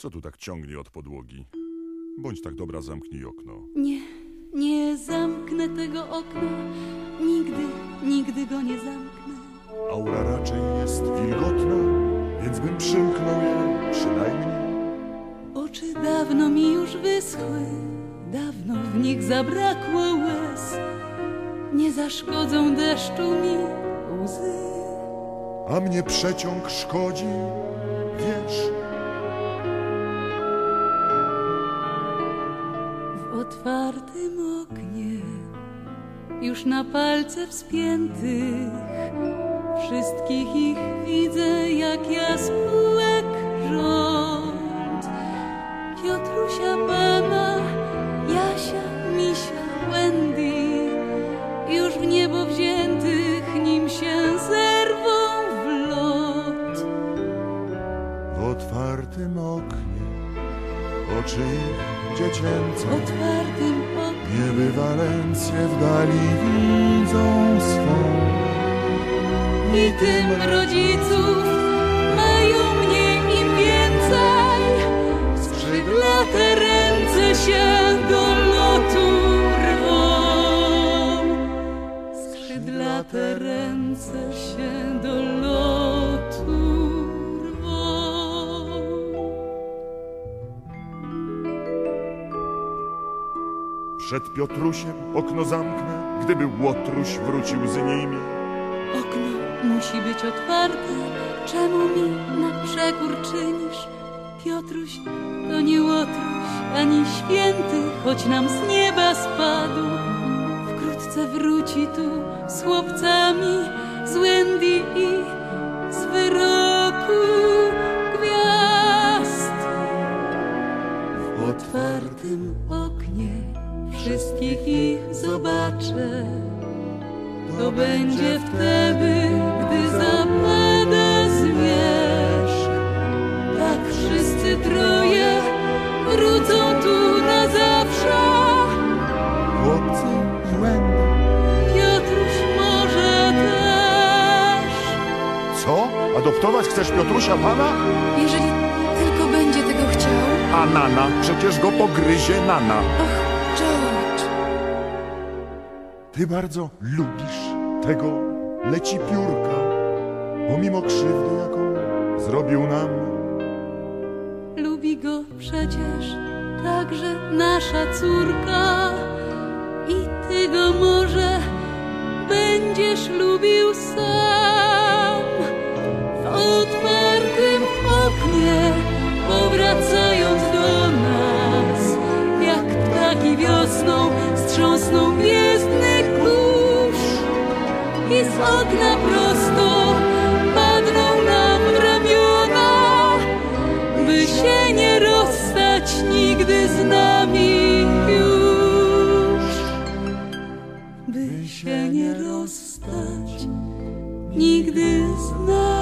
Co tu tak ciągnie od podłogi? Bądź tak dobra, zamknij okno. Nie, nie zamknę tego okna. Nigdy, nigdy go nie zamknę. Aura raczej jest wilgotna, więc bym przymknął je przynajmniej. Oczy dawno mi już wyschły, dawno w nich zabrakło łez. Nie zaszkodzą deszczu mi łzy. A mnie przeciąg szkodzi, wiesz? Otwartym oknie, już na palce wspiętych, wszystkich ich widzę jak jaskółek rząd. Piotrusia, Pana, Jasia, Misia, Wendy, już w niebo wziętych, nim się zerwą w lot. W otwartym oknie oczy dziecięce otwartym oknie. niebywalencje w dali widzą swą. I tym rodziców mają mniej im więcej. Skrzydlate ręce się do lotu rwą. Skrzydlate ręce się do lotu Przed Piotrusiem okno zamknę, gdyby Łotruś wrócił z nimi. Okno musi być otwarte, czemu mi na przekór czynisz? Piotruś to nie łotruś, ani święty, choć nam z nieba spadł. Wkrótce wróci tu z chłopcami, z Wendy i z wyroku gwiazd. W otwartym oknie wszystkich ich zobaczę. To będzie wtedy, gdy zapada zmierzch. Tak wszyscy troje wrócą tu na zawsze. Chłopcy i Wendy. Piotruś może też. Co? Adoptować chcesz Piotrusia Pana? Jeżeli tylko będzie tego chciał. A Nana? Przecież go pogryzie Nana. Och. Ty bardzo lubisz tego lecipiórka, pomimo krzywdy, jaką zrobił nam. Lubi go przecież także nasza córka. I ty go może będziesz lubił sam. I z okna prosto padną nam w ramiona by się nie rozstać nigdy z nami już. By się nie rozstać nigdy z nami.